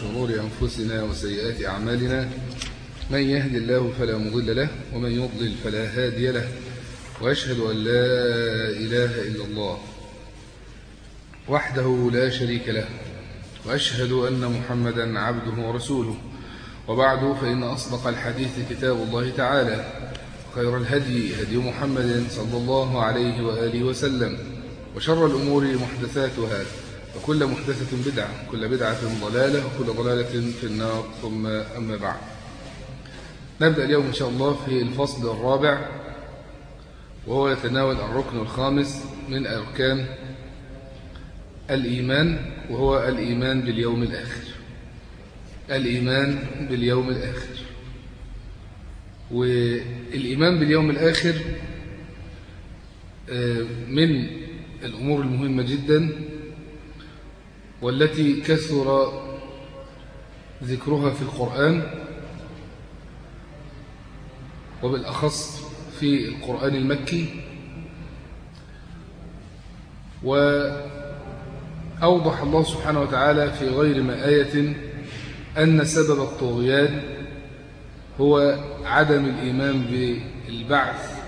شرور أنفسنا وسيئات أعمالنا من يهد الله فلا مضل له ومن يضلل فلا هادي له وأشهد أن لا إله إلا الله وحده لا شريك له وأشهد أن محمدا عبده ورسوله. وبعد فإن أصدق الحديث كتاب الله تعالى خير الهدي هدي محمد صلى الله عليه وآله وسلم وشر الأمور محدثاتها. وكل محدثة بدعة كل بدعة ضلالة وكل ضلالة في النار ثم أما بعد. نبدأ اليوم إن شاء الله في الفصل الرابع وهو يتناول الركن الخامس من أركان الإيمان وهو الإيمان باليوم الآخر. الإيمان باليوم الآخر. والإيمان باليوم الآخر من الأمور المهمة جدا والتي كثر ذكرها في القرآن وبالأخص في القرآن المكي وأوضح الله سبحانه وتعالى في غير ما آية أن سبب الطغيان هو عدم الإيمان بالبعث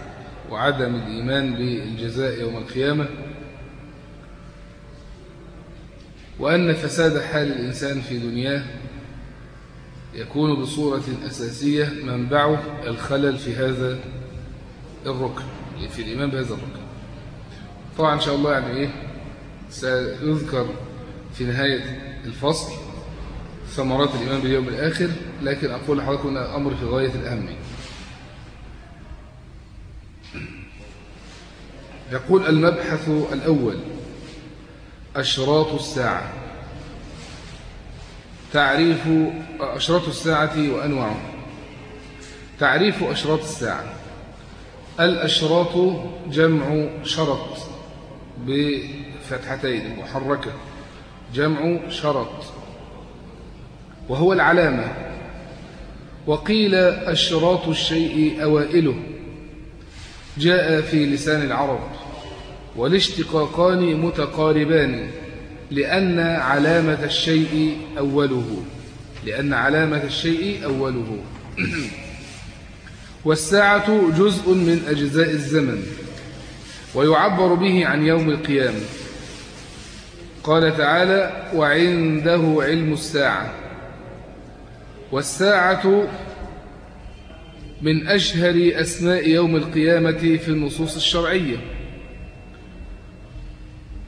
وعدم الإيمان بالجزاء يوم القيامة وأن فساد حال الإنسان في دنياه يكون بصورة أساسية منبعه الخلل في هذا الركن في الإيمان بهذا الركن. طبعا إن شاء الله يعني إيه سيذكر في نهاية الفصل ثمرات الإيمان باليوم الآخر لكن أقول لحضراتكم أمر في غاية الأهمية يقول المبحث الأول أشراط الساعة. تعريف أشراط الساعة وأنواعها تعريف أشراط الساعة. الأشراط جمع شرط بفتحتين محركة. جمع شرط. وهو العلامة. وقيل أشراط الشيء أوائله. جاء في لسان العرب. والاشتقاقان متقاربان لأن علامة الشيء أوله. لأن علامة الشيء أوله. والساعة جزء من أجزاء الزمن ويعبر به عن يوم القيامة قال تعالى وعنده علم الساعة. والساعة من أشهر أسماء يوم القيامة في النصوص الشرعية.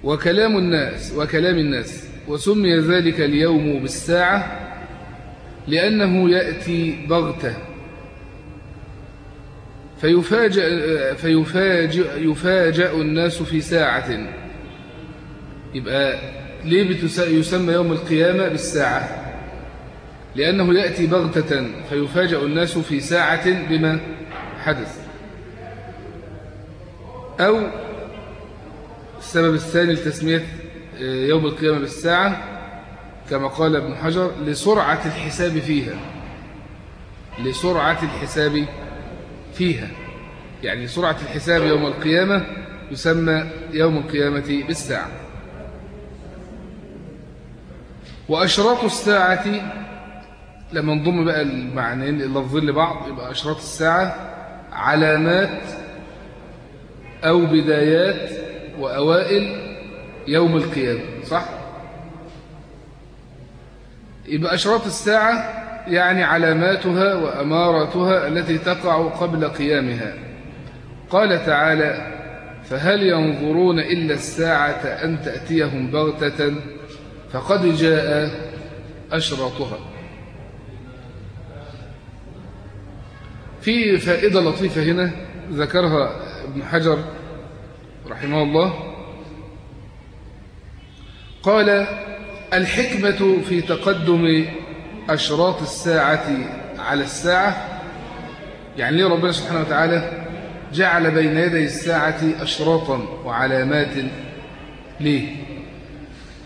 وكلام الناس وكلام الناس. وسمي ذلك اليوم بالساعة لأنه يأتي بغتة. فيفاجأ, فيفاجئ يفاجأ الناس في ساعة. يبقى ليه يسمى يوم القيامة بالساعة؟ لأنه يأتي بغتة. فيفاجأ الناس في ساعة بما حدث. أو السبب الثاني لتسمية يوم القيامة بالساعة كما قال ابن حجر لسرعة الحساب فيها. لسرعة الحساب فيها. يعني سرعة الحساب يوم القيامة يسمى يوم القيامة بالساعة. وأشراط الساعة لما نضم بقى المعنيين اللفظين لبعض يبقى أشراط الساعة علامات أو بدايات وأوائل يوم القيامة صح؟ يبقى أشراط الساعة يعني علاماتها وأماراتها التي تقع قبل قيامها. قال تعالى فهل ينظرون إلا الساعة أن تأتيهم بغتة؟ فقد جاء أشراطها. في فائدة لطيفة هنا ذكرها ابن حجر. رحمه الله قال الحكمة في تقدم أشراط الساعة على الساعة يعني ليه ربنا سبحانه وتعالى جعل بين يدي الساعة أشراطا وعلامات ليه؟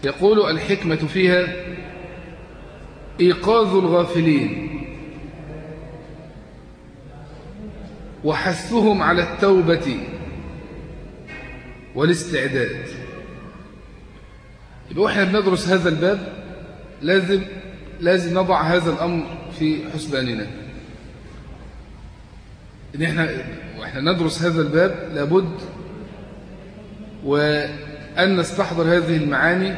يقول الحكمة فيها إيقاظ الغافلين وحثهم على التوبة والاستعداد. يبقى وإحنا بندرس هذا الباب لازم لازم نضع هذا الأمر في حسباننا. إن إحنا وإحنا ندرس هذا الباب لابد وأن نستحضر هذه المعاني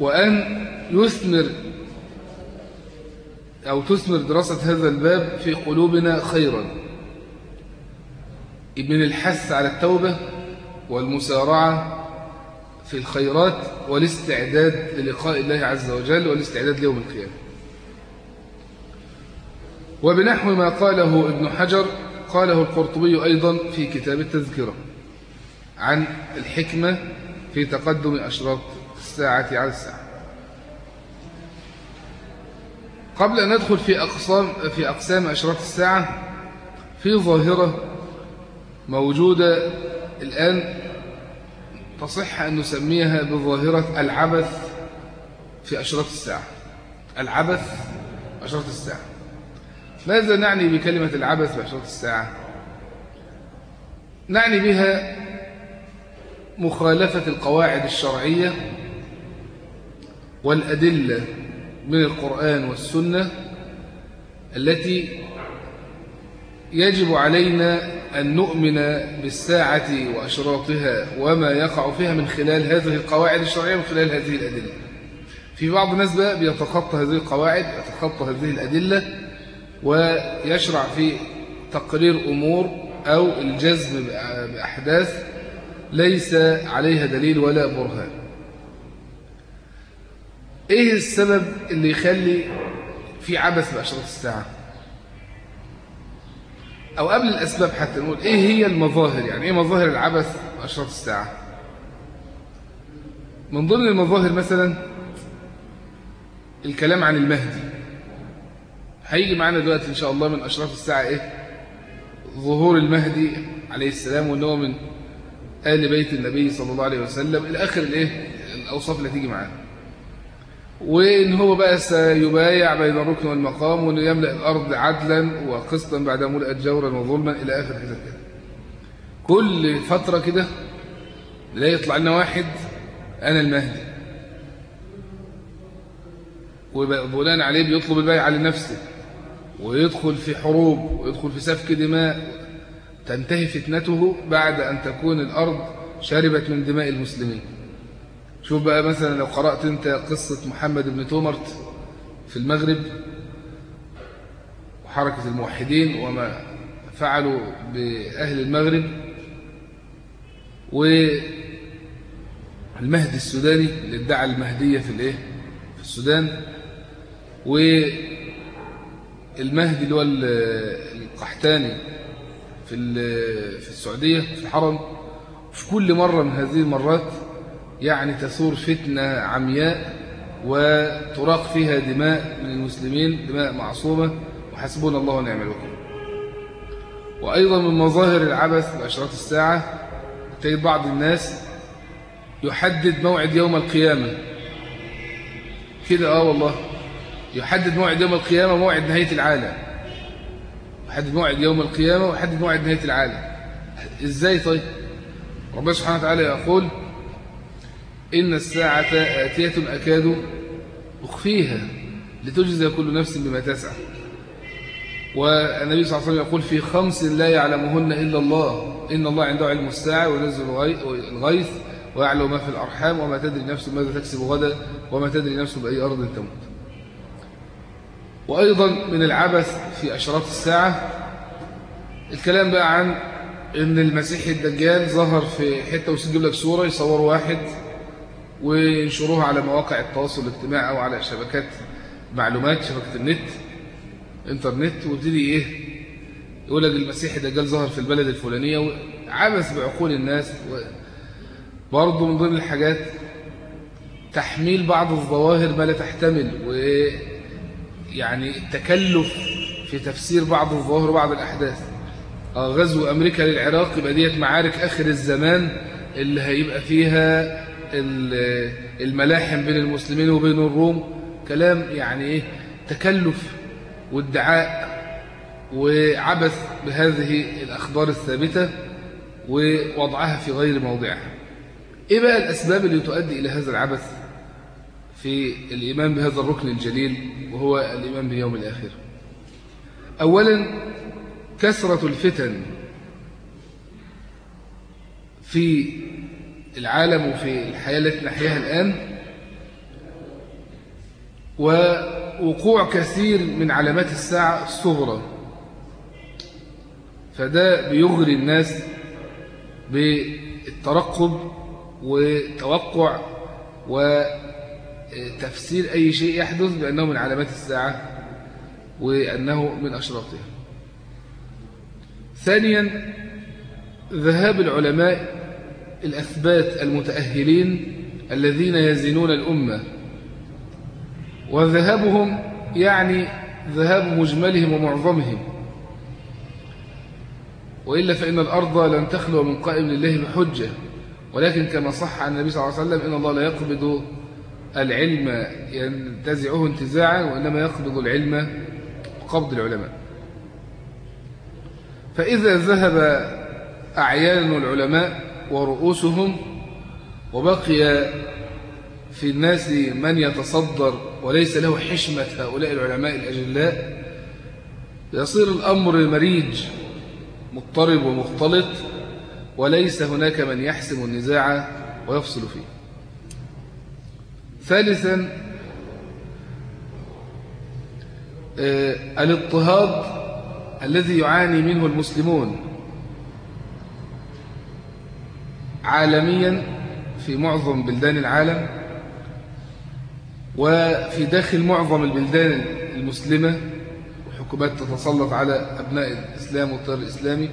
وأن يثمر أو تثمر دراسة هذا الباب في قلوبنا خيرا. من الحث على التوبة والمسارعة في الخيرات والاستعداد للقاء الله عز وجل والاستعداد ليوم القيامة. وبنحو ما قاله ابن حجر قاله القرطبي أيضا في كتاب التذكرة عن الحكمة في تقدم أشراط الساعة على الساعة. قبل أن ندخل في أقسام, في أقسام أشراط الساعة في ظاهرة موجودة الآن تصح أن نسميها بظاهرة العبث في أشراط الساعة. العبث أشراط الساعة. ماذا نعني بكلمة العبث في أشراط الساعة؟ نعني بها مخالفة القواعد الشرعية والأدلة من القرآن والسنة التي يجب علينا أن نؤمن بالساعة وأشراطها وما يقع فيها من خلال هذه القواعد الشرعية من خلال هذه الأدلة. في بعض الناس بقى بيتخطى هذه القواعد يتخطى هذه الأدلة ويشرع في تقرير أمور أو الجزم بأحداث ليس عليها دليل ولا برهان. إيه السبب اللي يخلي في عبث بأشراط الساعة؟ أو قبل الأسباب حتى نقول إيه هي المظاهر يعني؟ إيه مظاهر العبث بأشراط الساعة؟ من ضمن المظاهر مثلا الكلام عن المهدي. هيجي معانا دلوقتي إن شاء الله من أشراط الساعة إيه؟ ظهور المهدي عليه السلام وإن هو من آل بيت النبي صلى الله عليه وسلم إلى آخر الإيه؟ الأوصاف اللي تيجي معاه وإن هو بقى سيبايع بين الركن والمقام وإنه يملأ الأرض عدلا وقسطا بعد ملأت جورا وظلما إلى آخر حاجة كده كل فترة كده لا يطلع لنا واحد أنا المهدي. وبناء عليه بيطلب البيعة لنفسه ويدخل في حروب ويدخل في سفك دماء. تنتهي فتنته بعد أن تكون الأرض شربت من دماء المسلمين. شوف بقى مثلا لو قرأت أنت قصة محمد بن تومرت في المغرب وحركة الموحدين وما فعلوا بأهل المغرب والمهدي السوداني اللي ادعى المهدية في الإيه؟ في السودان والمهدي اللي هو القحتاني في في السعودية في الحرم. في كل مرة من هذه المرات يعني تثور فتنة عمياء وتراق فيها دماء من المسلمين دماء معصومة وحسبنا الله ونعم الوكيل. وأيضا من مظاهر العبث بأشراط الساعة تجد بعض الناس يحدد موعد يوم القيامة. كده آه والله. يحدد موعد يوم القيامة موعد نهاية العالم. يحدد موعد يوم القيامة ويحدد موعد نهاية العالم. إزاي طيب؟ ربنا سبحانه وتعالى يقول إن الساعة آتية أكاد أخفيها لتجزي كل نفس بما تسعى. والنبي صلى الله عليه وسلم يقول في خمس لا يعلمهن إلا الله. إن الله عنده علم الساعة وينزل الغيث ويعلم ما في الأرحام وما تدري نفس ماذا تكسب غدا وما تدري نفس بأي أرض تموت. وأيضا من العبث في أشراط الساعة الكلام بقى عن إن المسيح الدجال ظهر في حتة ويسجل لك صورة يصوروا واحد وينشروها على مواقع التواصل الاجتماعي أو على شبكات معلومات شبكة النت إنترنت. وابتدي إيه؟ يقول لك المسيح الدجال ظهر في البلد الفلانية عبث بعقول الناس. برضه من ضمن الحاجات تحميل بعض الظواهر ما لا تحتمل يعني التكلف في تفسير بعض الظواهر وبعض الأحداث. آه، غزو أمريكا للعراق يبقى ديت معارك آخر الزمان اللي هيبقى فيها الملاحم بين المسلمين وبين الروم. كلام يعني إيه؟ تكلف وادعاء وعبث بهذه الأخبار الثابتة ووضعها في غير موضعها. إيه بقى الأسباب اللي تؤدي إلى هذا العبث في الإيمان بهذا الركن الجليل وهو الإيمان بيوم الآخر؟ أولا كثرة الفتن في العالم وفي الحياة التي نحياها الآن ووقوع كثير من علامات الساعة الصغرى. فده بيغري الناس بالترقب وتوقع وتفسير أي شيء يحدث بأنه من علامات الساعة وأنه من أشراطها. ثانيا ذهاب العلماء الأثبات المتأهلين الذين يزنون الأمة. وذهابهم يعني ذهاب مجملهم ومعظمهم. وإلا فإن الأرض لن تخلو من قائم لله بحجة. ولكن كما صح عن النبي صلى الله عليه وسلم إن الله لا يقبض العلم ينتزعه انتزاعا وإنما يقبض العلم قبض العلماء. فإذا ذهب أعيان العلماء ورؤوسهم وبقي في الناس من يتصدر وليس له حشمة هؤلاء العلماء الأجلاء. يصير الأمر مريج مضطرب ومختلط وليس هناك من يحسم النزاع ويفصل فيه. ثالثا آه، الاضطهاد الذي يعاني منه المسلمون. عالميا في معظم بلدان العالم وفي داخل معظم البلدان المسلمة وحكومات تتسلط على أبناء الإسلام والطير الإسلامي.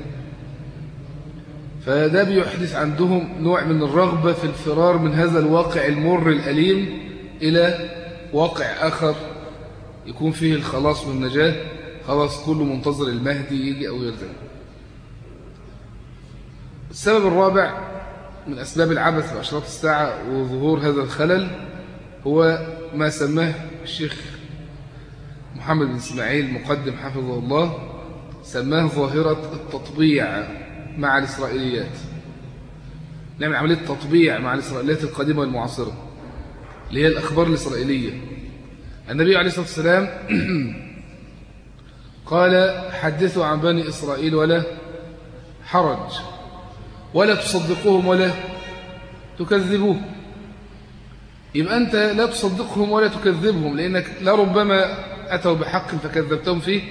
فده بيحدث عندهم نوع من الرغبة في الفرار من هذا الواقع المر الأليم إلى واقع آخر يكون فيه الخلاص والنجاة. خلاص كله منتظر المهدي يجي أو يرجع. السبب الرابع من أسباب العبث بأشراط الساعة وظهور هذا الخلل هو ما سماه الشيخ محمد بن إسماعيل مقدم حفظه الله سماه ظاهرة التطبيع مع الإسرائيليات. نعمل عملية تطبيع مع الإسرائيليات القديمة والمعاصرة اللي هي الأخبار الإسرائيلية. النبي عليه الصلاة والسلام قال حدثوا عن بني إسرائيل ولا حرج. ولا تصدقوهم ولا تكذبوهم. يبقى أنت لا تصدقهم ولا تكذبهم لأنك لربما أتوا بحق فكذبتهم فيه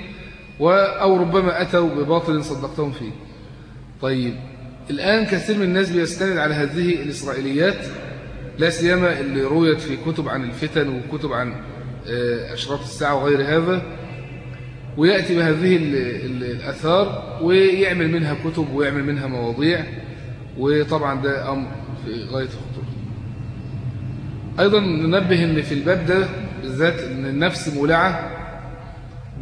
أو ربما أتوا بباطل صدقتهم فيه. طيب الآن كثير من الناس بيستند على هذه الإسرائيليات لا سيما اللي رويت في كتب عن الفتن وكتب عن آه، أشراط الساعة وغير هذا. ويأتي بهذه الأثار ويعمل منها كتب ويعمل منها مواضيع وطبعا ده أمر في غاية الخطورة أيضا ننبه أن في الباب ده بالذات أن النفس مولعة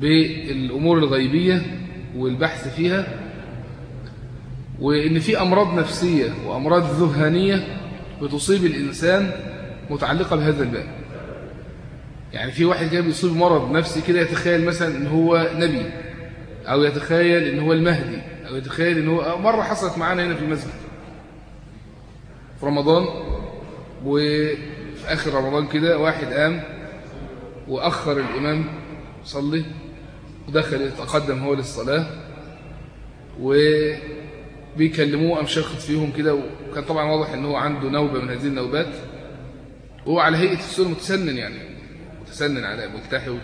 بالأمور الغيبية والبحث فيها وأن في أمراض نفسية وأمراض ذهانية بتصيب الإنسان متعلقة بهذا الباب. يعني في واحد كده بيصيب مرض نفسي كده يتخيل مثلا إن هو نبي أو يتخيل إن هو المهدي أو يتخيل إن هو مرة حصلت معانا هنا في المسجد. في رمضان وفي آخر رمضان كده واحد قام وأخر الإمام صلي ودخل يتقدم هو للصلاة وبيكلموه قام شخط فيهم كده وكان طبعا واضح إن هو عنده نوبة من هذه النوبات وهو على هيئة السور متسنن يعني. متسنن على ملتحي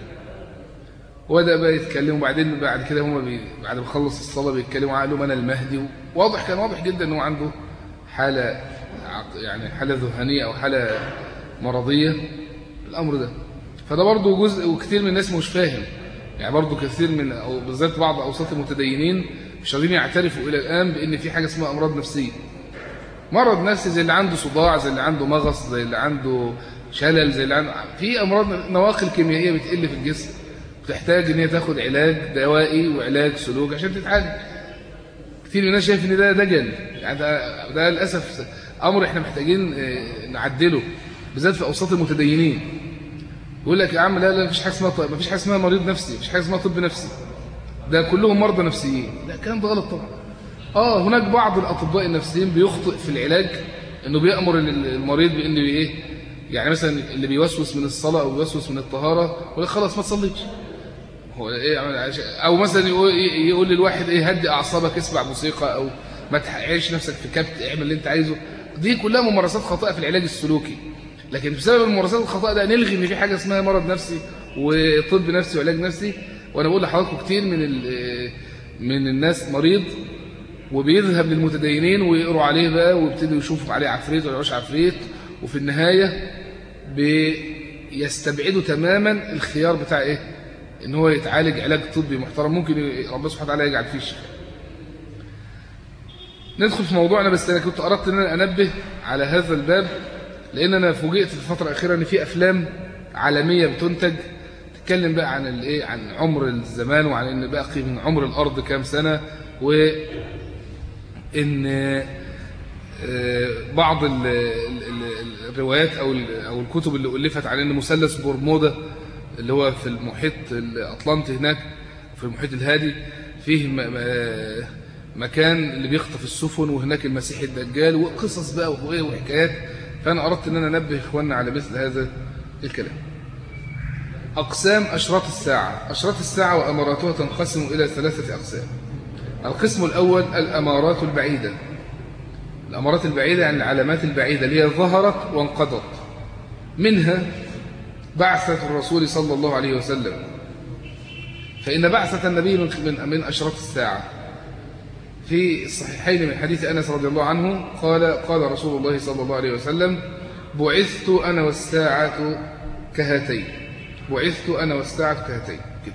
وبدأ بقى يتكلموا وبعدين بعد كده هم بي... بعد ما خلص الصلاة بيتكلموا قالوا أنا المهدي. واضح كان واضح جدا أنه عنده حالة يعني حالة ذهنية أو حالة مرضية. الأمر ده. فده برضه جزء وكثير من الناس مش فاهم. يعني برضه كثير من أو بالذات بعض أوساط المتدينين مش راضيين يعترفوا إلى الآن بأن في حاجة اسمها أمراض نفسية. مرض نفسي زي اللي عنده صداع زي اللي عنده مغص زي اللي عنده شلل زي اللي في أمراض نواقل كيميائية بتقل في الجسم. بتحتاج إن هي تاخد علاج دوائي وعلاج سلوك عشان تتعالج. كتير من الناس شايف إن ده دجل. يعني ده, ده للأسف أمر إحنا محتاجين آه، نعدله بالذات في أوساط المتدينين. يقول لك يا عم لا لا مفيش حاجة اسمها طيب مفيش حاجة اسمها مريض نفسي مفيش حاجة اسمها طب نفسي. ده كلهم مرضى نفسيين. لا الكلام ده غلط طبعا. آه هناك بعض الأطباء النفسيين بيخطئ في العلاج إنه بيأمر المريض بإنه إيه؟ يعني مثلا اللي بيوسوس من الصلاة أو بيوسوس من الطهارة يقول خلاص ما تصليش. هو إيه أو مثلا يقول, للواحد إيه هدي أعصابك اسمع موسيقى أو ما تعيش نفسك في كبت اعمل اللي أنت عايزه. دي كلها ممارسات خاطئة في العلاج السلوكي. لكن بسبب الممارسات الخاطئة ده نلغي إن في حاجة اسمها مرض نفسي وطب نفسي وعلاج نفسي. وأنا بقول لحضراتكم كتير من من الناس مريض وبيذهب للمتدينين ويقروا عليه بقى ويبتدوا يشوفوا عليه عفريت ولا مش عفريت. وفي النهاية بيستبعدوا تماما الخيار بتاع إيه؟ إن هو يتعالج علاج طبي محترم. ممكن ربنا سبحانه وتعالى يجعل فيه الشفاء ندخل في موضوعنا بس أنا كنت أردت إن أنا أنبه على هذا الباب لأن أنا فوجئت في الفترة الأخيرة إن في أفلام عالمية بتنتج تتكلم بقى عن الايه عن عمر الزمان وعن إن باقي من عمر الأرض كام سنة و ان آه، بعض الروايات أو أو الكتب اللي ألفت عن إن مثلث برمودا اللي هو في المحيط الأطلنطي هناك في المحيط الهادي فيه مكان اللي بيخطف السفن وهناك المسيح الدجال وقصص بقى وحكايات. فأنا أردت إن أنا أنبه إخواننا على مثل هذا الكلام. أقسام أشراط الساعة. أشراط الساعة وأماراتها تنقسم إلى ثلاثة أقسام. القسم الأول الأمارات البعيدة. الأمارات البعيدة يعني العلامات البعيدة اللي هي ظهرت وانقضت. منها بعثة الرسول صلى الله عليه وسلم. فإن بعثة النبي من من أشراط الساعة. في الصحيحين من حديث أنس رضي الله عنه قال قال رسول الله صلى الله عليه وسلم بعثت أنا والساعة كهاتين. بعثت أنا والساعة كهاتين. كده.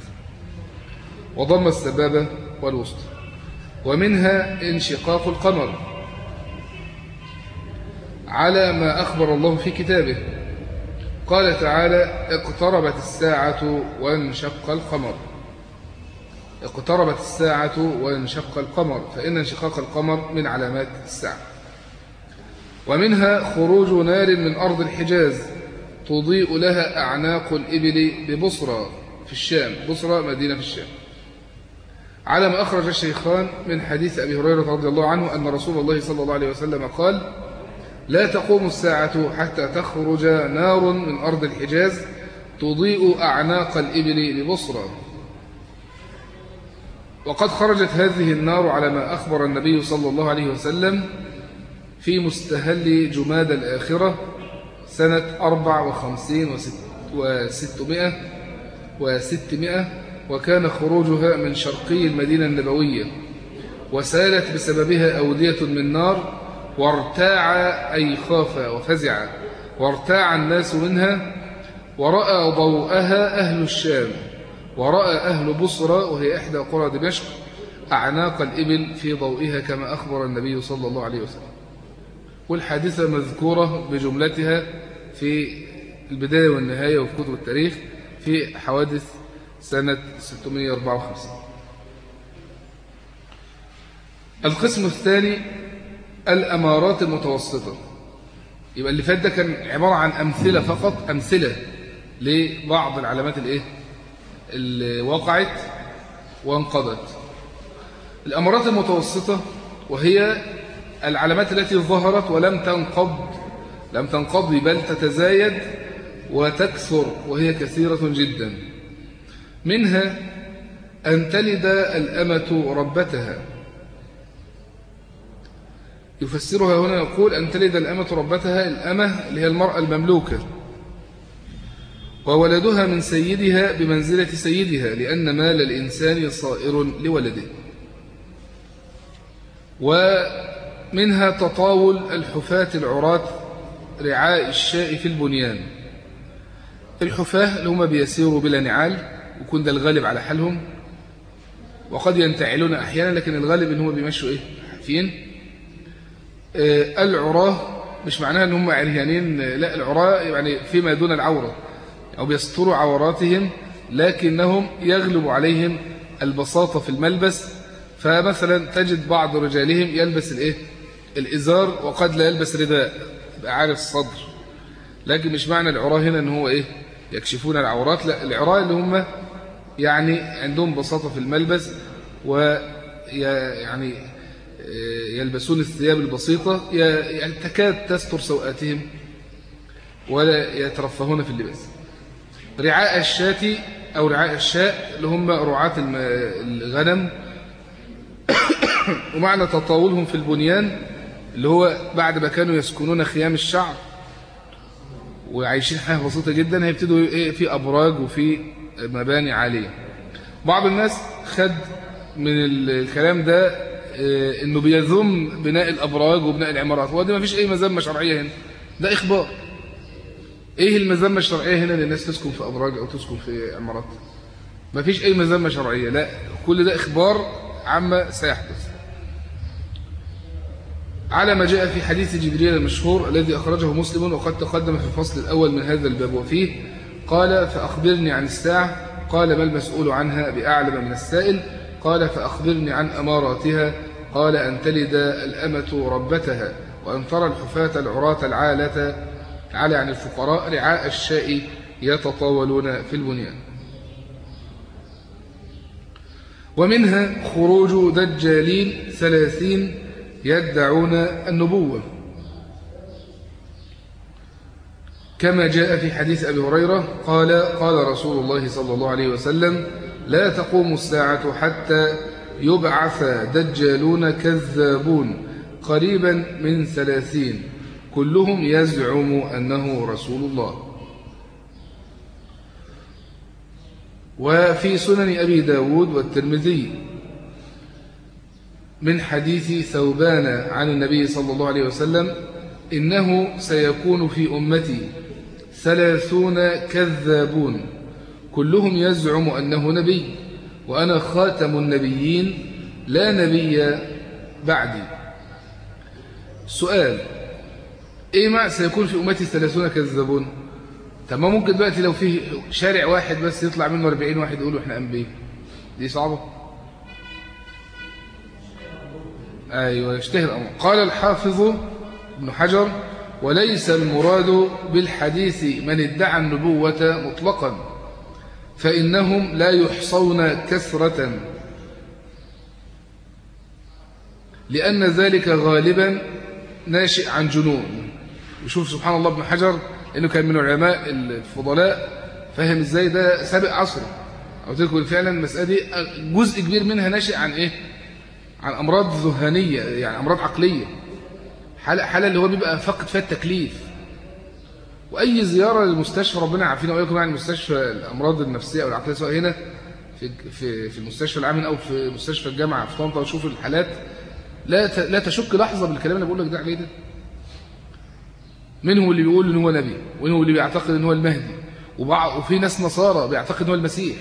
وضم السبابة والوسطى. ومنها انشقاق القمر. على ما أخبر الله في كتابه. قال تعالى اقتربت الساعة وانشق القمر. اقتربت الساعة وانشق القمر. فإن انشقاق القمر من علامات الساعة. ومنها خروج نار من أرض الحجاز تضيء لها أعناق الإبل ببصرى في الشام. بصرى مدينة في الشام. على ما أخرج الشيخان من حديث أبي هريرة رضي الله عنه أن رسول الله صلى الله عليه وسلم قال لا تقوم الساعة حتى تخرج نار من أرض الحجاز تضيء أعناق الإبل ببصرى وقد خرجت هذه النار على ما أخبر النبي صلى الله عليه وسلم في مستهل جماد الآخرة سنة أربع وخمسين وستمائة وستمائة وكان خروجها من شرقي المدينة النبوية وسالت بسببها أودية من نار وارتاع أي خاف وفزع. وارتاع الناس منها ورأى ضوءها أهل الشام. ورأى أهل بصرى وهي إحدى قرى دمشق أعناق الإبل في ضوئها كما أخبر النبي صلى الله عليه وسلم. والحادثة مذكورة بجملتها في البداية والنهاية وفي كتب التاريخ في حوادث سنة 654 القسم الثاني الأمارات المتوسطة. يبقى اللي فات ده كان عبارة عن أمثلة فقط أمثلة لبعض العلامات الإيه؟ اللي وقعت وانقضت. الأمارات المتوسطة وهي العلامات التي ظهرت ولم تنقض لم تنقض بل تتزايد وتكثر وهي كثيرة جدا. منها أن تلد الأمة ربتها. يفسرها هنا يقول أن تلد الأمة ربتها الأمة اللي هي المرأة المملوكة. وولدها من سيدها بمنزلة سيدها لأن مال الإنسان صائر لولده. ومنها تطاول الحفاة العراة رعاء الشاء في البنيان. الحفاة اللي هم بيسيروا بلا نعال ويكون ده الغالب على حالهم وقد ينتعلون أحيانا لكن الغالب إن هم بيمشوا إيه؟ حافين. العراه مش معناها إن هم عريانين لا العراه يعني فيما دون العورة أو بيستروا عوراتهم لكنهم يغلب عليهم البساطة في الملبس فمثلا تجد بعض رجالهم يلبس الإيه؟ الإزار وقد لا يلبس رداء عارف الصدر. لكن مش معنى العراه هنا إن هو إيه؟ يكشفون العورات لا العراة اللي هم يعني عندهم بساطة في الملبس ويعني آه، يلبسون الثياب البسيطة يعني تكاد تستر سوءاتهم ولا يترفهون في اللباس. رعاء الشاة أو رعاء الشاء اللي هم رعاة الغنم. ومعنى تطاولهم في البنيان اللي هو بعد ما كانوا يسكنون خيام الشعب وعايشين حياة بسيطة جدا هيبتدوا إيه في أبراج وفي مباني عالية. بعض الناس خد من الكلام ده إنه بيذم بناء الأبراج وبناء العمارات. ودي ما فيش أي مذمة شرعية هنا. ده إخبار. إيه المذمة الشرعية هنا للناس تسكن في أبراج أو تسكن في عمارات؟ ما فيش أي مذمة شرعية. لا كل ده إخبار عما سيحدث. على ما جاء في حديث جبريل المشهور الذي أخرجه مسلم وقد تقدم في الفصل الأول من هذا الباب وفيه قال فأخبرني عن الساعة. قال ما المسؤول عنها بأعلم من السائل؟ قال فأخبرني عن أماراتها قال أن تلد الأمة ربتها وأن ترى الحفاة العراة العالة على عن الفقراء رعاء الشاء يتطاولون في البنيان. ومنها خروج دجالين ثلاثين يدعون النبوة. كما جاء في حديث أبي هريرة قال قال رسول الله صلى الله عليه وسلم لا تقوم الساعة حتى يبعث دجالون كذابون قريبا من ثلاثين. كلهم يزعم أنه رسول الله. وفي سنن أبي داود والترمذي من حديث ثوبان عن النبي صلى الله عليه وسلم إنه سيكون في أمتي ثلاثون كذابون. كلهم يزعم أنه نبي وأنا خاتم النبيين لا نبي بعدي. سؤال إيه ما سيكون في أمتي ثلاثون كذابون؟ تمام ممكن دلوقتي لو في شارع واحد بس يطلع منه 40 واحد يقولوا إحنا أنبياء. دي صعبة؟ أيوة يشتهي الأمر. قال الحافظ ابن حجر وليس المراد بالحديث من ادعى النبوة مطلقا. فإنهم لا يحصون كثرة. لأن ذلك غالبا ناشئ عن جنون. وشوف سبحان الله ابن حجر إنه كان من العلماء الفضلاء فهم إزاي ده سابق عصره أو تلك فعلا المسألة دي جزء كبير منها ناشئ عن إيه؟ عن أمراض ذهانية يعني أمراض عقلية. حالة, حالة اللي هو بيبقى فقد فيها التكليف. وأي زيارة للمستشفى ربنا عارفين وإياكم يعني المستشفى الأمراض النفسية أو العقلية سواء هنا في في في المستشفى العام أو في مستشفى الجامعة في طنطا وشوف الحالات. لا لا تشك لحظة بالكلام اللي بقول لك ده عليه ده. منهم اللي بيقول إن هو نبي ومنهم اللي بيعتقد إن هو المهدي وفي ناس نصارى بيعتقد إن هو المسيح.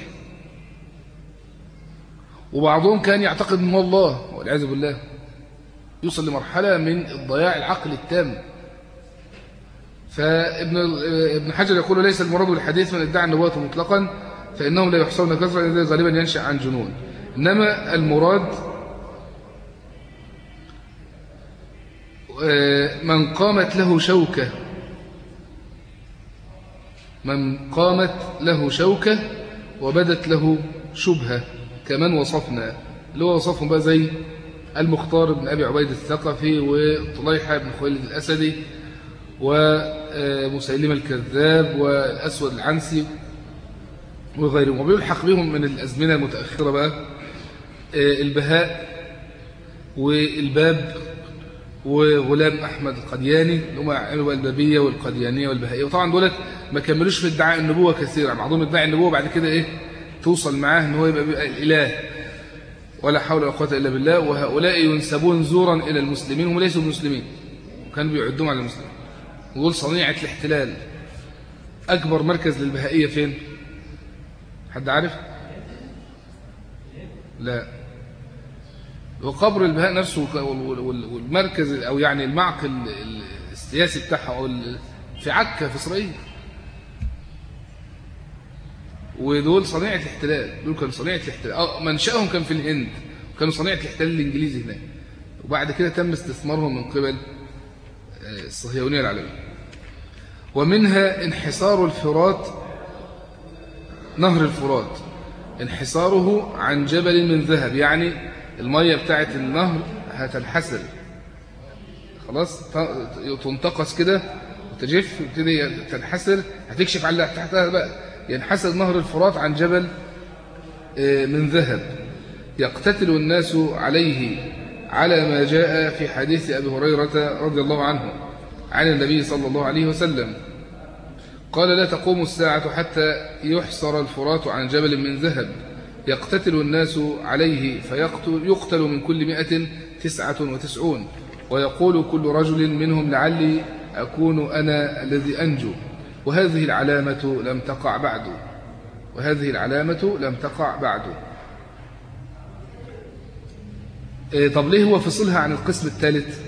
وبعضهم كان يعتقد إن هو الله والعياذ بالله. يوصل لمرحلة من الضياع العقلي التام. فابن ابن حجر يقول ليس المراد بالحديث من ادعى النبوة مطلقا فإنهم لا يحصون كثرة لذلك غالبا ينشأ عن جنون. إنما المراد من قامت له شوكة. من قامت له شوكة وبدت له شبهة كمان وصفنا. اللي هو وصفهم بقى زي المختار بن أبي عبيد الثقفي وطليحة بن خويلد الأسدي ومسيلمة الكذاب والأسود العنسي وغيرهم. وبيلحق بهم من الأزمنة المتأخرة بقى البهاء والباب وغلام أحمد القدياني اللي هم عملوا البابية والقديانية والبهائية. وطبعا دولت ما كملوش في ادعاء النبوة كثيرا. بعضهم ادعى النبوة بعد كده إيه؟ توصل معاه إن هو يبقى الإله ولا حول ولا قوة إلا بالله. وهؤلاء ينسبون زورا إلى المسلمين. هم ليسوا مسلمين. وكانوا بيعدهم على المسلمين. نقول صنيعة الاحتلال أكبر مركز للبهائية فين؟ حد عارف؟ لا. وقبر البهاء نفسه والمركز أو يعني المعقل السياسي بتاعها أو في عكا في إسرائيل. ودول صنيعة الاحتلال دول كانوا صنيعة الاحتلال. آه منشأهم كان في الهند وكانوا صنيعة الاحتلال الإنجليزي هناك. وبعد كده تم استثمارهم من قبل الصهيونية العالمية. ومنها انحصار الفرات نهر الفرات. انحصاره عن جبل من ذهب يعني المية بتاعت النهر هتنحسر خلاص؟ تنتقص كده تجف وتبتدي تنحسر هتكشف على تحتها بقى. ينحسر نهر الفرات عن جبل آه، من ذهب. يقتتل الناس عليه. على ما جاء في حديث أبي هريرة رضي الله عنه عن النبي صلى الله عليه وسلم. قال لا تقوم الساعة حتى يحصر الفرات عن جبل من ذهب. يقتتل الناس عليه فيقتل يقتل من كل مئة تسعة وتسعون. ويقول كل رجل منهم لعلي أكون أنا الذي أنجو. وهذه العلامة لم تقع بعد. وهذه العلامة لم تقع بعد. طب ليه هو فصلها عن القسم الثالث؟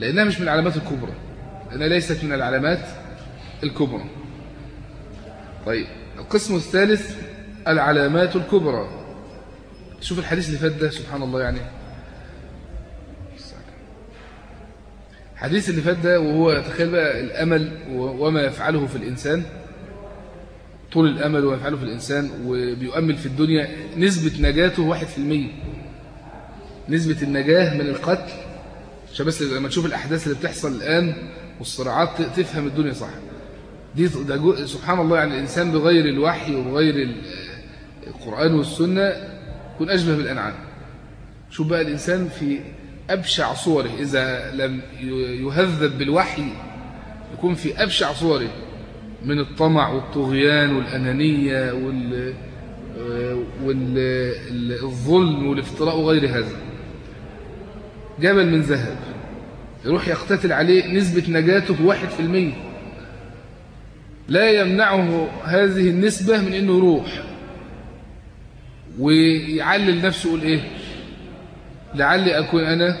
لأنها مش من العلامات الكبرى لأنها ليست من العلامات الكبرى. طيب القسم الثالث العلامات الكبرى. شوف الحديث اللي فات ده سبحان الله يعني. الحديث اللي فات ده وهو تخيل بقى الأمل وما يفعله في الإنسان. طول الأمل وما يفعله في الإنسان وبيؤمل في الدنيا نسبة نجاته واحد في المية. نسبة النجاة من القتل. عشان بس لما تشوف الأحداث اللي بتحصل الآن والصراعات تفهم الدنيا صح. دي ده سبحان الله يعني الإنسان بغير الوحي وبغير القرآن والسنة يكون أشبه بالأنعام. شوف بقى الإنسان في أبشع صوره. إذا لم يهذب بالوحي يكون في أبشع صوره من الطمع والطغيان والأنانية وال والظلم والافتراء وغير هذا. جبل من ذهب. يروح يقتتل عليه نسبة نجاته واحد في المية. لا يمنعه هذه النسبة من أنه يروح. ويعلل نفسه يقول إيه؟ لعلي أكون أنا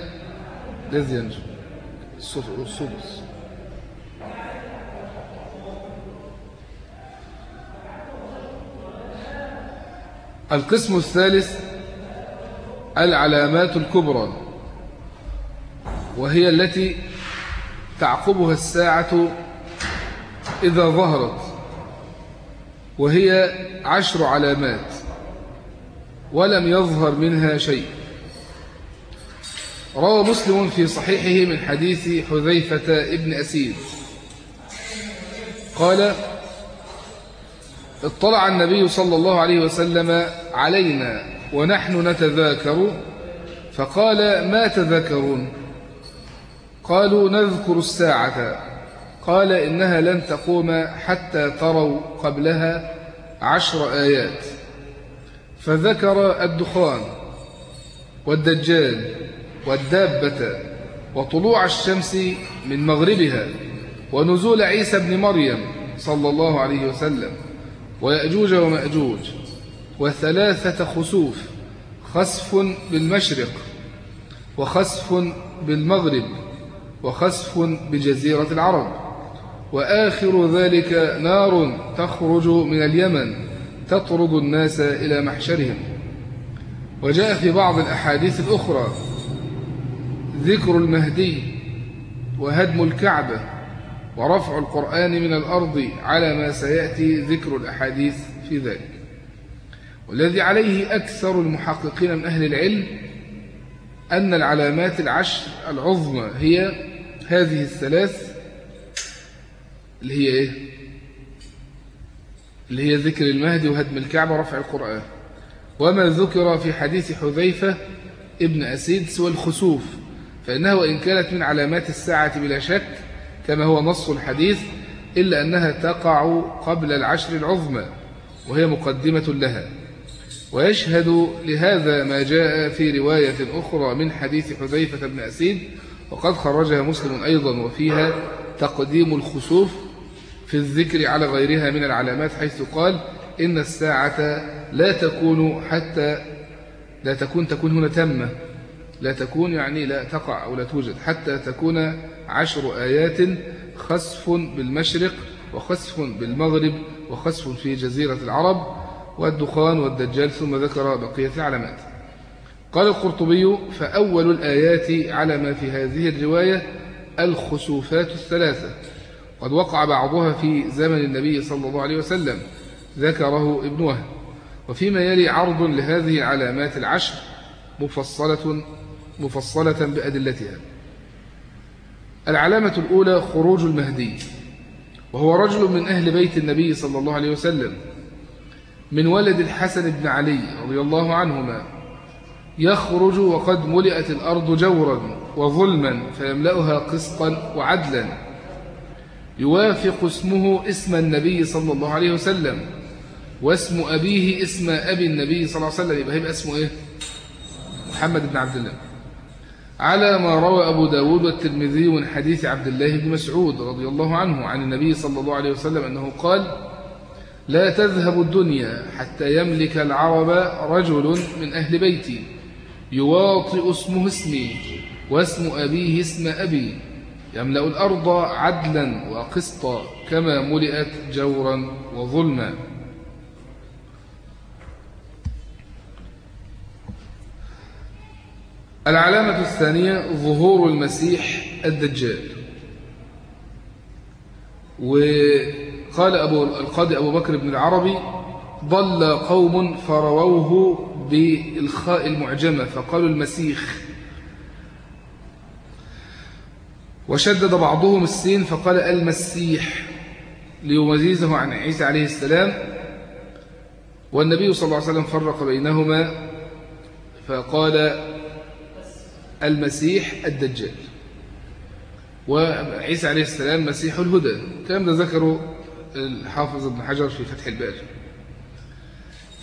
الذي ينجو. السدس القسم الثالث العلامات الكبرى. وهي التي تعقبها الساعة إذا ظهرت وهي عشر علامات ولم يظهر منها شيء. روى مسلم في صحيحه من حديث حذيفة ابن أسيد. قال اطلع النبي صلى الله عليه وسلم علينا ونحن نتذاكر فقال ما تذكرون قالوا نذكر الساعة. قال إنها لن تقوم حتى تروا قبلها عشر آيات. فذكر الدخان والدجال والدابة وطلوع الشمس من مغربها ونزول عيسى بن مريم صلى الله عليه وسلم ويأجوج ومأجوج وثلاثة خسوف خسف بالمشرق وخسف بالمغرب. وخسف بجزيرة العرب. وآخر ذلك نار تخرج من اليمن تطرد الناس إلى محشرهم. وجاء في بعض الأحاديث الأخرى ذكر المهدي وهدم الكعبة ورفع القرآن من الأرض على ما سيأتي ذكر الأحاديث في ذلك. والذي عليه أكثر المحققين من أهل العلم أن العلامات العشر العظمى هي هذه الثلاث اللي هي إيه؟ اللي هي ذكر المهدي وهدم الكعبة ورفع القرآن وما ذكر في حديث حذيفة ابن أسيد سوى الخسوف فإنها وإن كانت من علامات الساعة بلا شك كما هو نص الحديث إلا أنها تقع قبل العشر العظمى وهي مقدمة لها ويشهد لهذا ما جاء في رواية أخرى من حديث حذيفة بن أسيد وقد خرجها مسلم أيضا وفيها تقديم الخسوف في الذكر على غيرها من العلامات حيث قال إن الساعة لا تكون حتى لا تكون تكون هنا تامة. لا تكون يعني لا تقع أو لا توجد. حتى تكون عشر آيات خسف بالمشرق وخسف بالمغرب وخسف في جزيرة العرب والدخان والدجال ثم ذكر بقية العلامات. قال القرطبي فأول الآيات على ما في هذه الرواية الخسوفات الثلاثة. قد وقع بعضها في زمن النبي صلى الله عليه وسلم ذكره ابن وهب. وفيما يلي عرض لهذه العلامات العشر مفصلة مفصلة بأدلتها. العلامة الأولى خروج المهدي وهو رجل من أهل بيت النبي صلى الله عليه وسلم. من ولد الحسن بن علي رضي الله عنهما يخرج وقد ملئت الأرض جورا وظلما فيملأها قسطا وعدلا. يوافق اسمه اسم النبي صلى الله عليه وسلم واسم أبيه اسم أبي النبي صلى الله عليه وسلم. يبقى هيبقى اسمه إيه؟ محمد بن عبد الله. على ما روى أبو داود والترمذي من حديث عبد الله بن مسعود رضي الله عنه عن النبي صلى الله عليه وسلم أنه قال لا تذهب الدنيا حتى يملك العرب رجل من أهل بيتي. يواطئ اسمه اسمي واسم أبيه اسم أبي. يملأ الأرض عدلا وقسطا كما ملئت جورا وظلما. العلامة الثانية ظهور المسيح الدجال. وقال أبو القاضي أبو بكر بن العربي ضل قوم فرووه بإلخاء المعجمة فقالوا المسيح وشدد بعضهم السين فقال المسيح ليميزه عن عيسى عليه السلام. والنبي صلى الله عليه وسلم فرق بينهما فقال المسيح الدجال. وعيسى عليه السلام مسيح الهدى. الكلام ده ذكره الحافظ ابن حجر في فتح الباري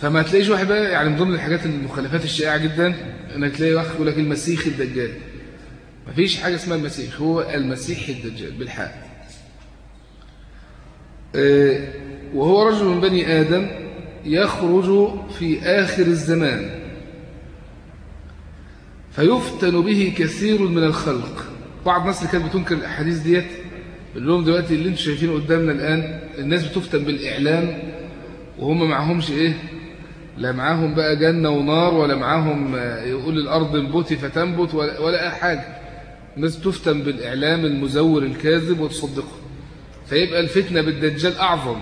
فما تلاقيش واحد بقى يعني من ضمن الحاجات المخالفات الشائعة جدا إنك تلاقي واحد يقول لك المسيح الدجال. ما فيش حاجة اسمها المسيح هو المسيح الدجال بالحق. آه، وهو رجل من بني آدم يخرج في آخر الزمان. فيفتن به كثير من الخلق. بعض الناس اللي كانت بتنكر الأحاديث ديت لهم دلوقتي اللي أنتم شايفينه قدامنا الآن الناس بتفتن بالإعلام وهم معهمش إيه؟ لا معاهم بقى جنة ونار ولا معاهم يقول الأرض انبتي فتنبت ولا, ولا أي حاجة. الناس تفتن بالإعلام المزور الكاذب وتصدقه. فيبقى الفتنة بالدجال أعظم.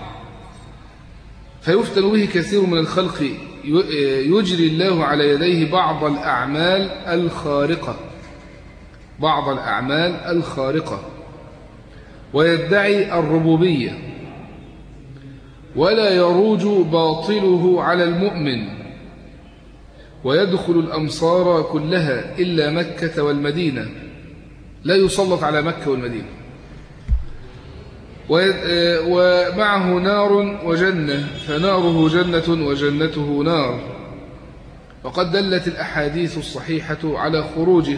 فيفتن به كثير من الخلق يجري الله على يديه بعض الأعمال الخارقة. بعض الأعمال الخارقة. ويدعي الربوبية. ولا يروج باطله على المؤمن. ويدخل الأمصار كلها إلا مكة والمدينة. لا يسلط على مكة والمدينة. ومعه نار وجنة فناره جنة وجنته نار. وقد دلت الأحاديث الصحيحة على خروجه.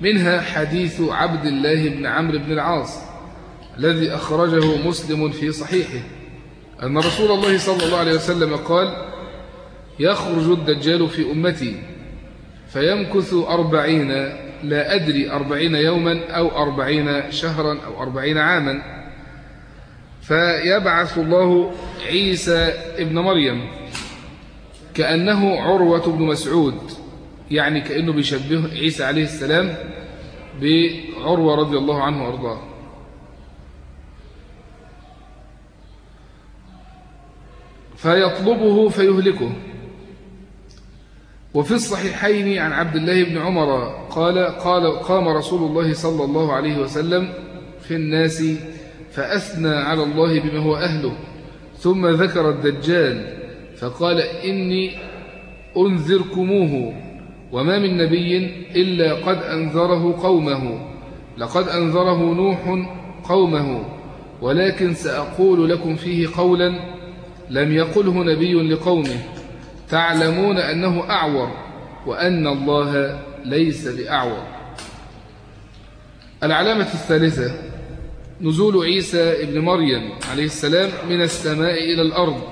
منها حديث عبد الله بن عمرو بن العاص. الذي أخرجه مسلم في صحيحه. أن رسول الله صلى الله عليه وسلم قال يخرج الدجال في أمتي فيمكث أربعين لا أدري أربعين يوما أو أربعين شهرا أو أربعين عاما. فيبعث الله عيسى ابن مريم كأنه عروة بن مسعود يعني كأنه بيشبه عيسى عليه السلام بعروة رضي الله عنه وأرضاه. فيطلبه فيهلكه. وفي الصحيحين عن عبد الله بن عمر قال قال قام رسول الله صلى الله عليه وسلم في الناس فأثنى على الله بما هو أهله ثم ذكر الدجال فقال إني أنذركموه وما من نبي إلا قد أنذره قومه لقد أنذره نوح قومه ولكن سأقول لكم فيه قولا لم يقله نبي لقومه. تعلمون أنه أعور وأن الله ليس بأعور. العلامة الثالثة نزول عيسى ابن مريم عليه السلام من السماء إلى الأرض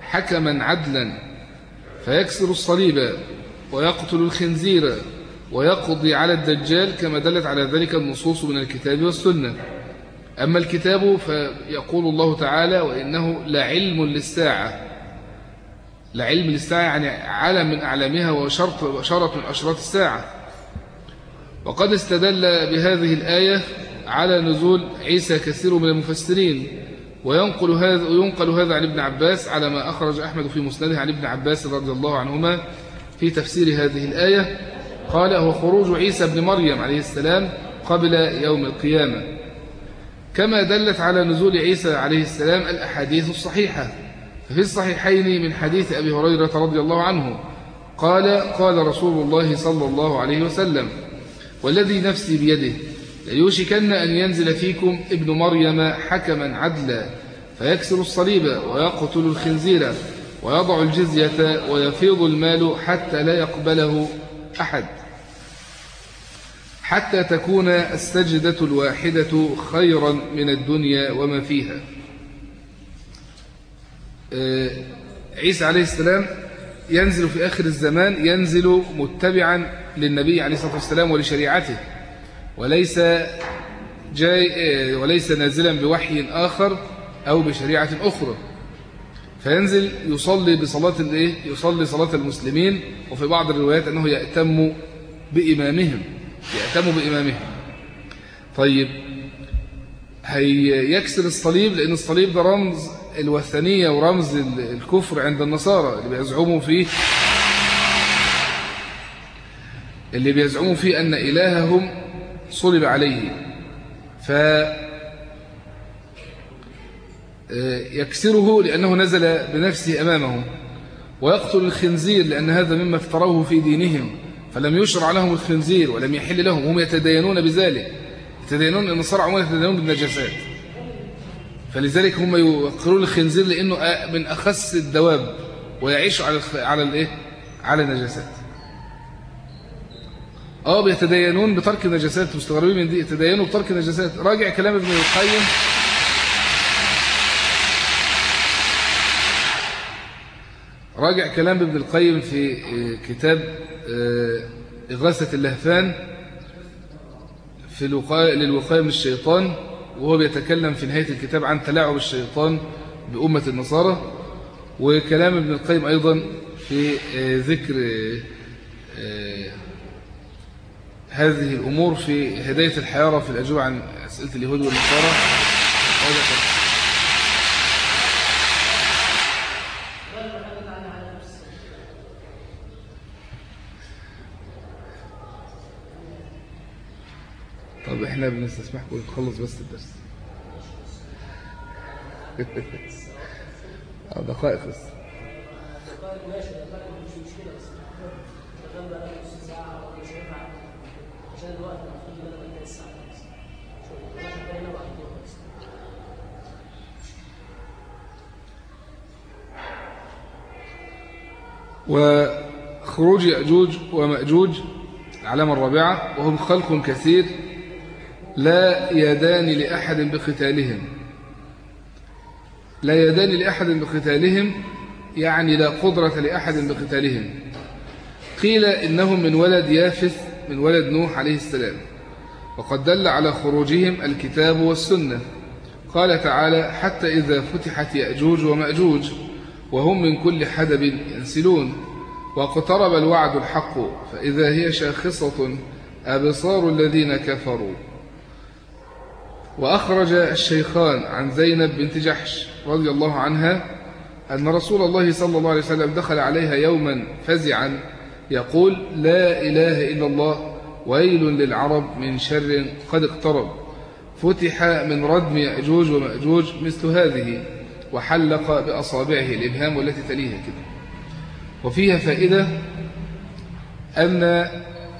حكما عدلا فيكسر الصليب ويقتل الخنزير ويقضي على الدجال كما دلت على ذلك النصوص من الكتاب والسنة. أما الكتاب فيقول الله تعالى وإنه لعلم للساعة. لعلم للساعة يعني علم من أعلامها وشرط وشرط من أشراط الساعة. وقد استدل بهذه الآية على نزول عيسى كثير من المفسرين وينقل هذا وينقل هذا عن ابن عباس على ما أخرج أحمد في مسنده عن ابن عباس رضي الله عنهما في تفسير هذه الآية. قال هو خروج عيسى بن مريم عليه السلام قبل يوم القيامة. كما دلت على نزول عيسى عليه السلام الأحاديث الصحيحة. ففي الصحيحين من حديث أبي هريرة رضي الله عنه قال قال رسول الله صلى الله عليه وسلم والذي نفسي بيده ليوشكن أن ينزل فيكم ابن مريم حكما عدلا فيكسر الصليب ويقتل الخنزير ويضع الجزية ويفيض المال حتى لا يقبله أحد. حتى تكون السجدة الواحدة خيرا من الدنيا وما فيها. آه، عيسى عليه السلام ينزل في آخر الزمان ينزل متبعا للنبي عليه الصلاة والسلام ولشريعته. وليس جاي آه، وليس نازلا بوحي آخر أو بشريعة أخرى. فينزل يصلي بصلاة الإيه؟ يصلي صلاة المسلمين. وفي بعض الروايات أنه يأتم بإمامهم. يأتم بإمامهم طيب هيكسر الصليب لأن الصليب ده رمز الوثنية ورمز الكفر عند النصارى اللي بيزعموا فيه. اللي بيزعموا فيه أن إلههم صلب عليه. ف يكسره لأنه نزل بنفسه أمامهم. ويقتل الخنزير لأن هذا مما افتروه في دينهم. فلم يشرع لهم الخنزير ولم يحل لهم هم يتدينون بذلك. يتدينون النصارى عموما يتدينون بالنجاسات. فلذلك هم يوقرون الخنزير لأنه من أخس الدواب ويعيش على على الإيه؟ على النجاسات. آه بيتدينون بترك النجاسات مستغربين من دي يتدينوا بترك النجاسات. راجع كلام ابن القيم راجع كلام ابن القيم في آه، كتاب آه، إغاثة اللهفان في الوقاية للوقاية من الشيطان وهو بيتكلم في نهاية الكتاب عن تلاعب الشيطان بأمة النصارى. وكلام ابن القيم أيضا في آه، ذكر هذه الأمور في هداية الحيارة في الأجوبة عن أسئلة اليهود والنصارى طب إحنا بنستسمحكم نخلص بس الدرس. آه دقائق بس. وخروج يأجوج ومأجوج العلامة الرابعة وهم خلق كثير. لا يدان لأحد بقتالهم لا يدان لأحد بقتالهم يعني لا قدرة لأحد بقتالهم قيل إنهم من ولد يافث من ولد نوح عليه السلام. وقد دل على خروجهم الكتاب والسنة. قال تعالى حتى إذا فتحت يأجوج ومأجوج وهم من كل حدب ينسلون. واقترب الوعد الحق فإذا هي شاخصة أبصار الذين كفروا. وأخرج الشيخان عن زينب بنت جحش رضي الله عنها أن رسول الله صلى الله عليه وسلم دخل عليها يوما فزعا يقول لا إله إلا الله ويل للعرب من شر قد اقترب فتح من ردم يأجوج ومأجوج مثل هذه وحلق بأصابعه الإبهام والتي تليها كده. وفيها فائدة أن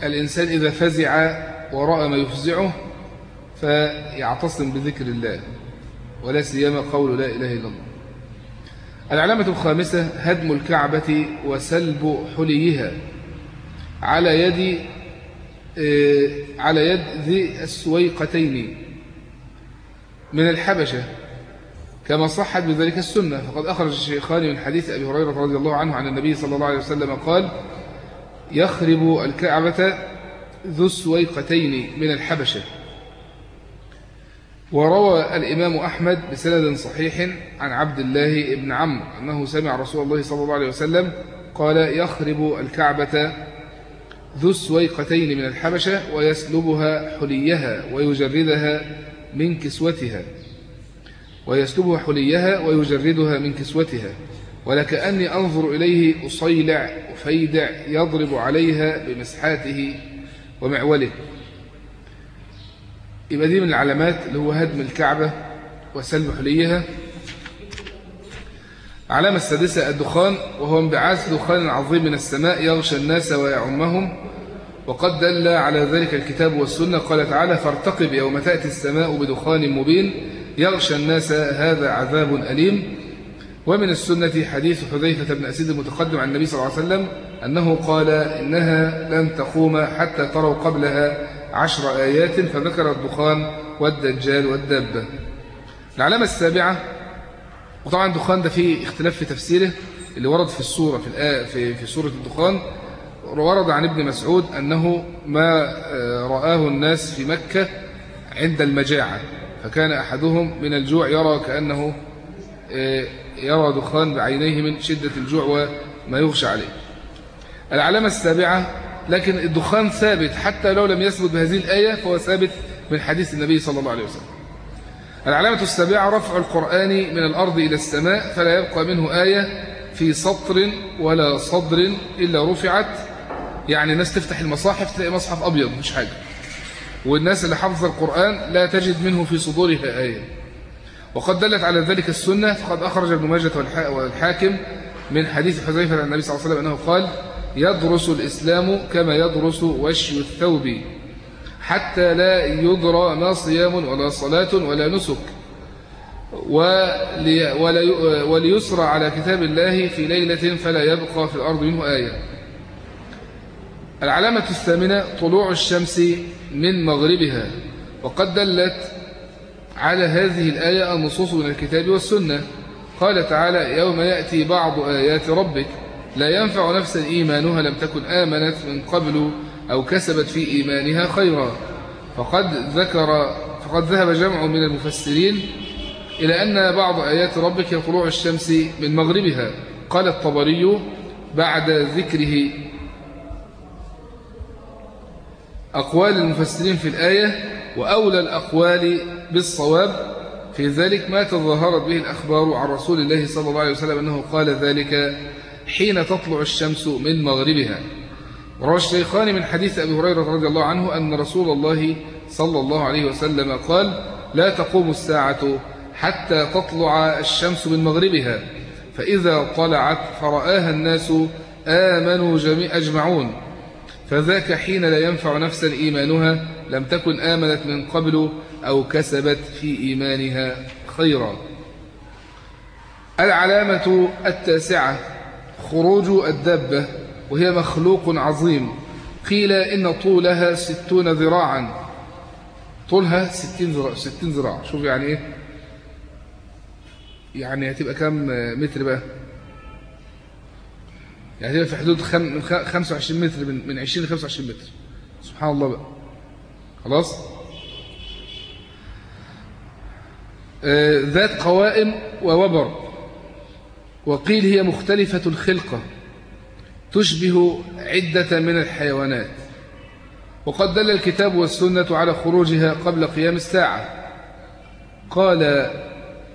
الإنسان إذا فزع ورأى ما يفزعه فيعتصم بذكر الله ولا سيما قول لا إله إلا الله. العلامة الخامسة هدم الكعبة وسلب حليها. على يد على يد ذي السويقتين. من الحبشة كما صحت بذلك السنة. فقد أخرج الشيخان من حديث أبي هريرة رضي الله عنه عن النبي صلى الله عليه وسلم قال يخرب الكعبة ذو السويقتين من الحبشة. وروى الإمام أحمد بسند صحيح عن عبد الله بن عمرو أنه سمع رسول الله صلى الله عليه وسلم قال يخرب الكعبة ذو السويقتين من الحبشة ويسلبها حليها ويجردها من كسوتها ويسلبها حليها ويجردها من كسوتها ولكأني أنظر إليه أصيلع أفيدع يضرب عليها بمسحاته ومعوله. يبقى دي من العلامات اللي هو هدم الكعبة وسلب حليها. علامة السادسة الدخان وهو انبعاث دخان عظيم من السماء يغشى الناس ويعمهم. وقد دل على ذلك الكتاب والسنة قال تعالى فارتقب يوم تأتي السماء بدخان مبين يغشى الناس هذا عذاب أليم. ومن السنة حديث حذيفة بن أسيد المتقدم عن النبي صلى الله عليه وسلم أنه قال إنها لن تقوم حتى تروا قبلها عشر آيات فذكر الدخان والدجال والدابة. العلامة السابعة وطبعا الدخان ده فيه اختلاف في تفسيره اللي ورد في السورة في في في سورة الدخان. ورد عن ابن مسعود أنه ما آه، رآه الناس في مكة عند المجاعة. فكان أحدهم من الجوع يرى كأنه آه، يرى دخان بعينيه من شدة الجوع وما يغشى عليه. العلامة السابعة لكن الدخان ثابت حتى لو لم يثبت بهذه الآية فهو ثابت من حديث النبي صلى الله عليه وسلم. العلامة السابعة رفع القرآن من الأرض إلى السماء فلا يبقى منه آية في سطر ولا صدر إلا رفعت. يعني الناس تفتح المصاحف تلاقي مصحف أبيض مش حاجة. والناس اللي حفظ القرآن لا تجد منه في صدورها آية. وقد دلت على ذلك السنة فقد أخرج ابن ماجة والحاكم من حديث حذيفة عن النبي صلى الله عليه وسلم أنه قال يدرس الإسلام كما يدرس وشي الثوب حتى لا يدرى ما صيام ولا صلاة ولا نسك ولي وليسرى على كتاب الله في ليلة فلا يبقى في الأرض منه آية. العلامة الثامنة طلوع الشمس من مغربها وقد دلت على هذه الآية النصوص من الكتاب والسنة. قال تعالى يوم يأتي بعض آيات ربك لا ينفع نفسا إيمانها لم تكن آمنت من قبل أو كسبت في إيمانها خيرا. فقد ذكر فقد ذهب جمع من المفسرين إلى أن بعض آيات ربك طلوع الشمس من مغربها. قال الطبري بعد ذكره أقوال المفسرين في الآية وأولى الأقوال بالصواب. في ذلك ما تظاهرت به الأخبار عن رسول الله صلى الله عليه وسلم أنه قال ذلك حين تطلع الشمس من مغربها. روى الشيخان من حديث أبي هريرة رضي الله عنه أن رسول الله صلى الله عليه وسلم قال لا تقوم الساعة حتى تطلع الشمس من مغربها. فإذا طلعت فرآها الناس آمنوا جميع أجمعون. فذاك حين لا ينفع نفسا إيمانها لم تكن آمنت من قبل أو كسبت في إيمانها خيرا. العلامة التاسعة خروج الدابة وهي مخلوق عظيم. قيل إن طولها ستون ذراعا. طولها ستين ذراع, ستين ذراع. شوف يعني إيه؟ يعني هتبقى كم متر بقى؟ يعني هتبقى في حدود خم... 25 متر من, من 20 ل 25 متر. سبحان الله بقى. خلاص؟ آه ذات قوائم ووبر. وقيل هي مختلفة الخلقة تشبه عدة من الحيوانات. وقد دل الكتاب والسنة على خروجها قبل قيام الساعة. قال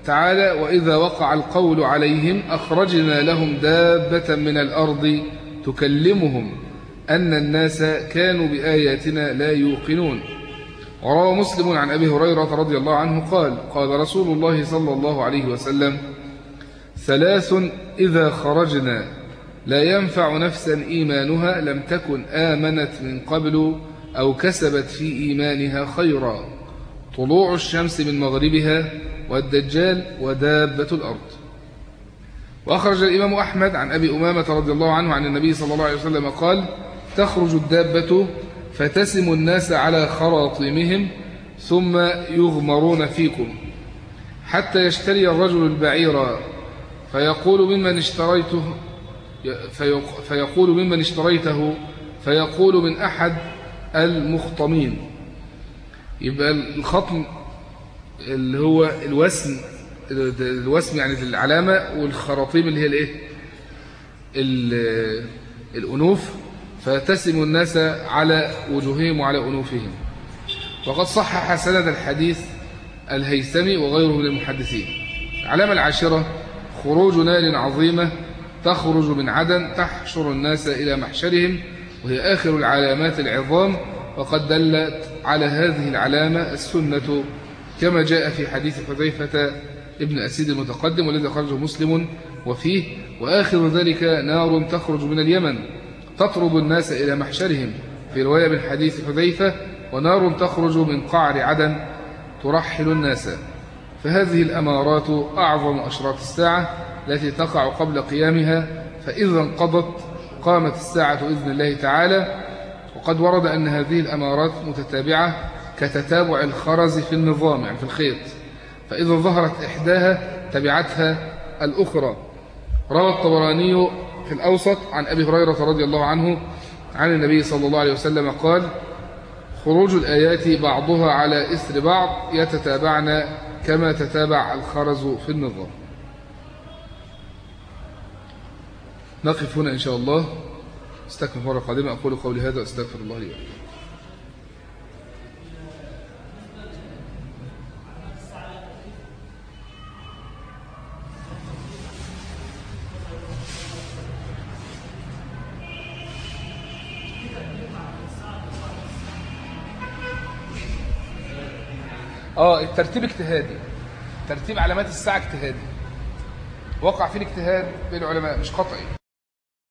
تعالى وإذا وقع القول عليهم أخرجنا لهم دابة من الأرض تكلمهم أن الناس كانوا بآياتنا لا يوقنون. وروى مسلم عن أبي هريرة رضي الله عنه قال قال رسول الله صلى الله عليه وسلم ثلاث إذا خرجنا. لا ينفع نفسا إيمانها لم تكن آمنت من قبل أو كسبت في إيمانها خيرا. طلوع الشمس من مغربها والدجال ودابة الأرض. وأخرج الإمام أحمد عن أبي أمامة رضي الله عنه عن النبي صلى الله عليه وسلم قال تخرج الدابة فتسم الناس على خراطيمهم ثم يغمرون فيكم حتى يشتري الرجل البعير فيقول ممن اشتريته فيقول ممن اشتريته فيقول من أحد المخطمين. يبقى الخطم اللي هو الوسم الوسم يعني العلامة والخراطيم اللي هي الإيه؟ الأنوف. فتسم الناس على وجوههم وعلى أنوفهم. وقد صحح سند الحديث الهيثمي وغيره من المحدثين. العلامة العاشرة خروج نار عظيمة تخرج من عدن تحشر الناس إلى محشرهم وهي آخر العلامات العظام وقد دلت على هذه العلامة السنة كما جاء في حديث حذيفة ابن أسيد المتقدم والذي خرجه مسلم وفيه وآخر ذلك نار تخرج من اليمن تطرد الناس إلى محشرهم. في رواية من حديث حذيفة ونار تخرج من قعر عدن ترحل الناس. فهذه الأمارات أعظم أشراط الساعة التي تقع قبل قيامها فإذا انقضت قامت الساعة بإذن الله تعالى. وقد ورد أن هذه الأمارات متتابعة كتتابع الخرز في النظام يعني في الخيط. فإذا ظهرت إحداها تبعتها الأخرى. روى الطبراني في الأوسط عن أبي هريرة رضي الله عنه عن النبي صلى الله عليه وسلم قال خروج الآيات بعضها على إثر بعض يتتابعن كما تتابع الخرز في النظام نقف هنا إن شاء الله. استكمل مرة قادمة أقول قولي هذا أستغفر الله لي آه الترتيب اجتهادي. ترتيب علامات الساعة اجتهادي. وقع فيه الاجتهاد بين العلماء مش قطعي